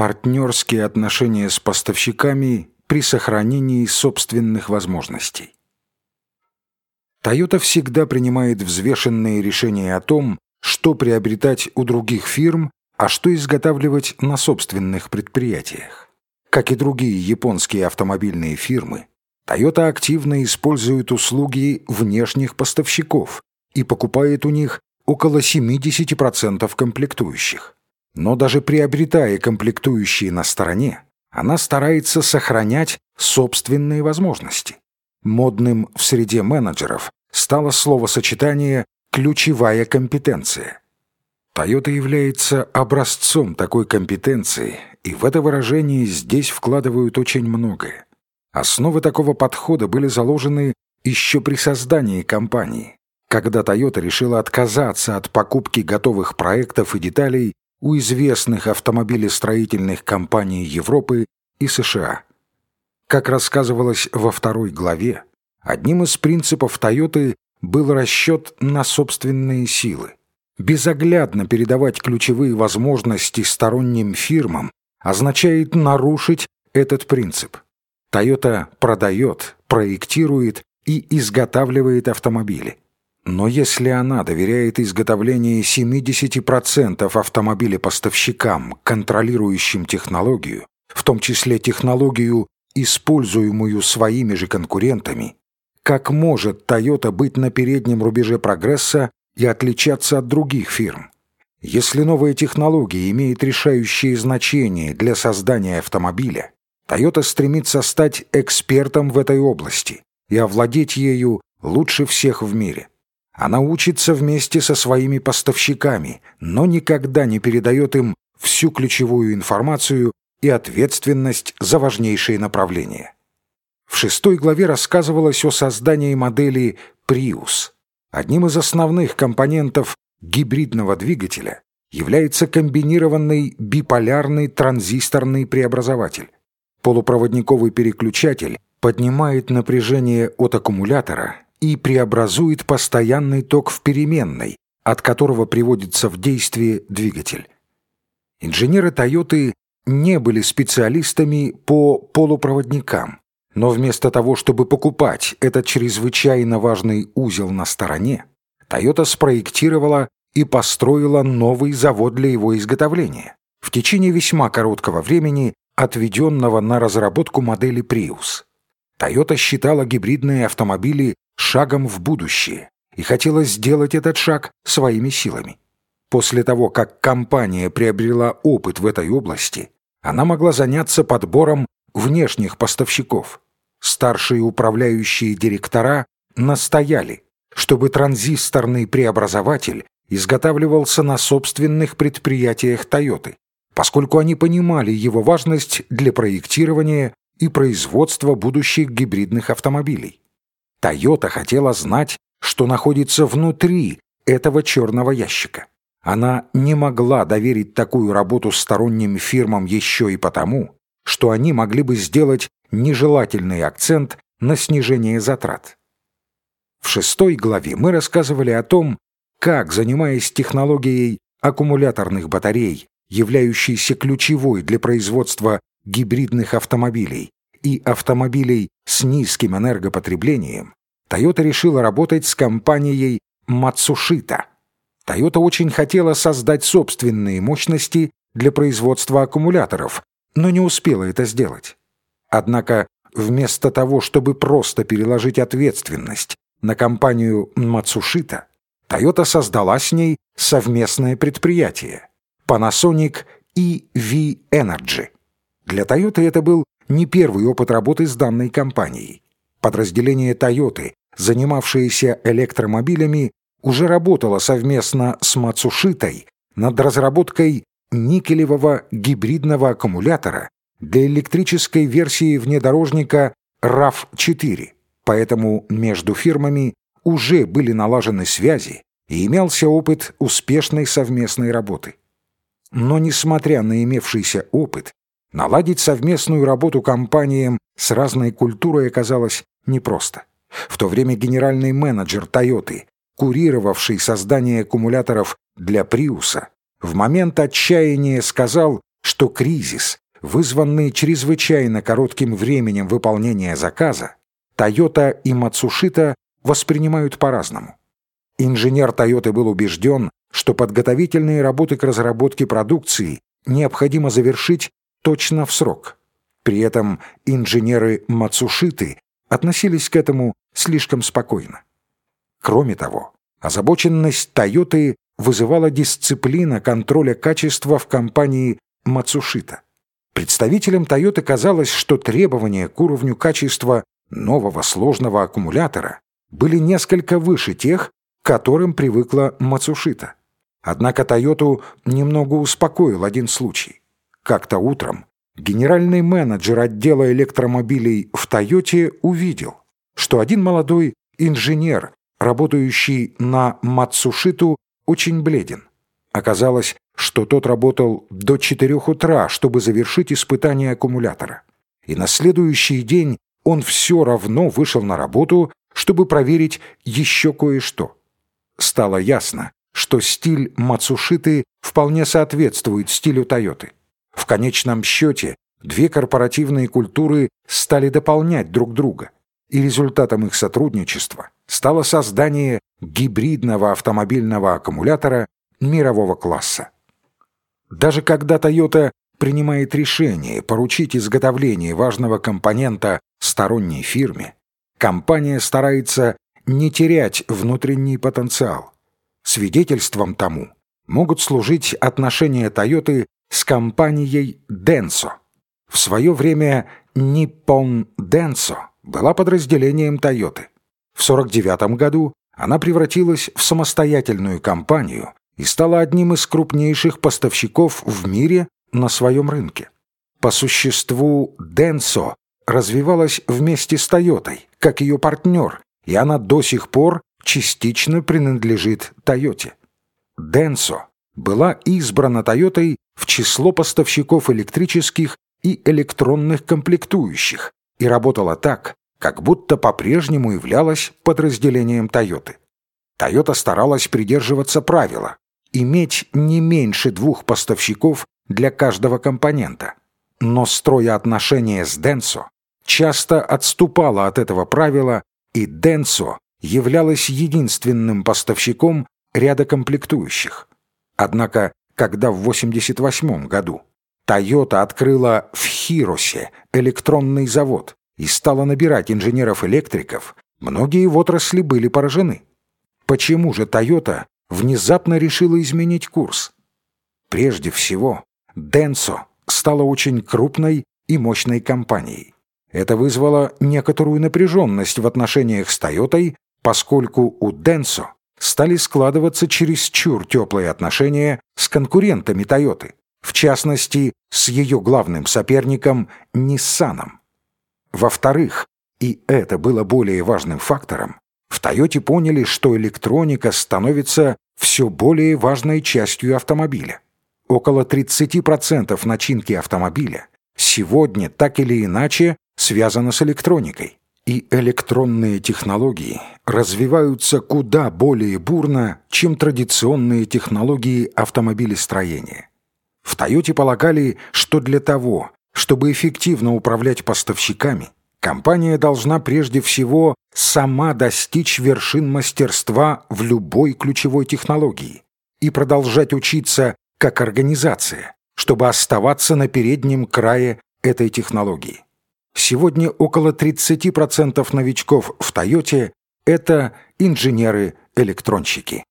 партнерские отношения с поставщиками при сохранении собственных возможностей. Toyota всегда принимает взвешенные решения о том, что приобретать у других фирм, а что изготавливать на собственных предприятиях. Как и другие японские автомобильные фирмы, Toyota активно использует услуги внешних поставщиков и покупает у них около 70% комплектующих. Но даже приобретая комплектующие на стороне, она старается сохранять собственные возможности. Модным в среде менеджеров стало словосочетание «ключевая компетенция». Toyota является образцом такой компетенции, и в это выражение здесь вкладывают очень многое. Основы такого подхода были заложены еще при создании компании, когда Toyota решила отказаться от покупки готовых проектов и деталей у известных автомобилестроительных компаний Европы и США. Как рассказывалось во второй главе, одним из принципов Toyota был расчет на собственные силы. Безоглядно передавать ключевые возможности сторонним фирмам означает нарушить этот принцип. Toyota продает, проектирует и изготавливает автомобили. Но если она доверяет изготовление 70% автомобилепоставщикам, контролирующим технологию, в том числе технологию, используемую своими же конкурентами, как может Toyota быть на переднем рубеже прогресса и отличаться от других фирм? Если новая технология имеет решающее значение для создания автомобиля, Toyota стремится стать экспертом в этой области и овладеть ею лучше всех в мире. Она учится вместе со своими поставщиками, но никогда не передает им всю ключевую информацию и ответственность за важнейшие направления. В шестой главе рассказывалось о создании модели Prius. Одним из основных компонентов гибридного двигателя является комбинированный биполярный транзисторный преобразователь. Полупроводниковый переключатель поднимает напряжение от аккумулятора и преобразует постоянный ток в переменный, от которого приводится в действие двигатель. Инженеры Toyota не были специалистами по полупроводникам, но вместо того, чтобы покупать этот чрезвычайно важный узел на стороне, Toyota спроектировала и построила новый завод для его изготовления в течение весьма короткого времени, отведенного на разработку модели Prius. Toyota считала гибридные автомобили шагом в будущее и хотела сделать этот шаг своими силами. После того, как компания приобрела опыт в этой области, она могла заняться подбором внешних поставщиков. Старшие управляющие директора настояли, чтобы транзисторный преобразователь изготавливался на собственных предприятиях Toyota, поскольку они понимали его важность для проектирования и производства будущих гибридных автомобилей. Toyota хотела знать, что находится внутри этого черного ящика. Она не могла доверить такую работу сторонним фирмам еще и потому, что они могли бы сделать нежелательный акцент на снижение затрат. В шестой главе мы рассказывали о том, как, занимаясь технологией аккумуляторных батарей, являющейся ключевой для производства гибридных автомобилей, и автомобилей с низким энергопотреблением, Toyota решила работать с компанией Matsushita. Toyota очень хотела создать собственные мощности для производства аккумуляторов, но не успела это сделать. Однако вместо того, чтобы просто переложить ответственность на компанию Matsushita, Toyota создала с ней совместное предприятие Panasonic EV Energy. Для Toyota это был не первый опыт работы с данной компанией. Подразделение Toyota, занимавшееся электромобилями, уже работало совместно с Мацушитой над разработкой никелевого гибридного аккумулятора для электрической версии внедорожника RAV4. Поэтому между фирмами уже были налажены связи и имелся опыт успешной совместной работы. Но несмотря на имевшийся опыт, Наладить совместную работу компаниям с разной культурой оказалось непросто. В то время генеральный менеджер «Тойоты», курировавший создание аккумуляторов для «Приуса», в момент отчаяния сказал, что кризис, вызванный чрезвычайно коротким временем выполнения заказа, Toyota и Matsushita воспринимают по-разному. Инженер Toyota был убежден, что подготовительные работы к разработке продукции необходимо завершить точно в срок. При этом инженеры Мацушиты относились к этому слишком спокойно. Кроме того, озабоченность Тойоты вызывала дисциплина контроля качества в компании Мацушита. Представителям Toyota казалось, что требования к уровню качества нового сложного аккумулятора были несколько выше тех, к которым привыкла Мацушита. Однако Тойоту немного успокоил один случай. Как-то утром генеральный менеджер отдела электромобилей в Тойоте увидел, что один молодой инженер, работающий на Мацушиту, очень бледен. Оказалось, что тот работал до 4 утра, чтобы завершить испытание аккумулятора. И на следующий день он все равно вышел на работу, чтобы проверить еще кое-что. Стало ясно, что стиль Мацушиты вполне соответствует стилю Тойоты. В конечном счете, две корпоративные культуры стали дополнять друг друга, и результатом их сотрудничества стало создание гибридного автомобильного аккумулятора мирового класса. Даже когда Toyota принимает решение поручить изготовление важного компонента сторонней фирме, компания старается не терять внутренний потенциал. Свидетельством тому могут служить отношения Toyota с компанией Denso. В свое время Nippon Denso была подразделением Toyota. В 1949 году она превратилась в самостоятельную компанию и стала одним из крупнейших поставщиков в мире на своем рынке. По существу Denso развивалась вместе с Тойотой, как ее партнер, и она до сих пор частично принадлежит Тойоте. Денсо была избрана Тойотой в число поставщиков электрических и электронных комплектующих и работала так, как будто по-прежнему являлась подразделением Тойоты. Тойота старалась придерживаться правила иметь не меньше двух поставщиков для каждого компонента. Но строя отношения с Денсо, часто отступала от этого правила, и Денсо являлась единственным поставщиком ряда комплектующих. Однако, когда в 1988 году Toyota открыла в Хиросе электронный завод и стала набирать инженеров-электриков, многие в отрасли были поражены. Почему же Toyota внезапно решила изменить курс? Прежде всего, Денсо стала очень крупной и мощной компанией. Это вызвало некоторую напряженность в отношениях с Тойотой, поскольку у Денсо стали складываться чересчур теплые отношения с конкурентами Тойоты, в частности, с ее главным соперником Ниссаном. Во-вторых, и это было более важным фактором, в Тойоте поняли, что электроника становится все более важной частью автомобиля. Около 30% начинки автомобиля сегодня так или иначе связано с электроникой. И электронные технологии развиваются куда более бурно, чем традиционные технологии автомобилестроения. В Тойоте полагали, что для того, чтобы эффективно управлять поставщиками, компания должна прежде всего сама достичь вершин мастерства в любой ключевой технологии и продолжать учиться как организация, чтобы оставаться на переднем крае этой технологии. Сегодня около 30% новичков в «Тойоте» — это инженеры-электронщики.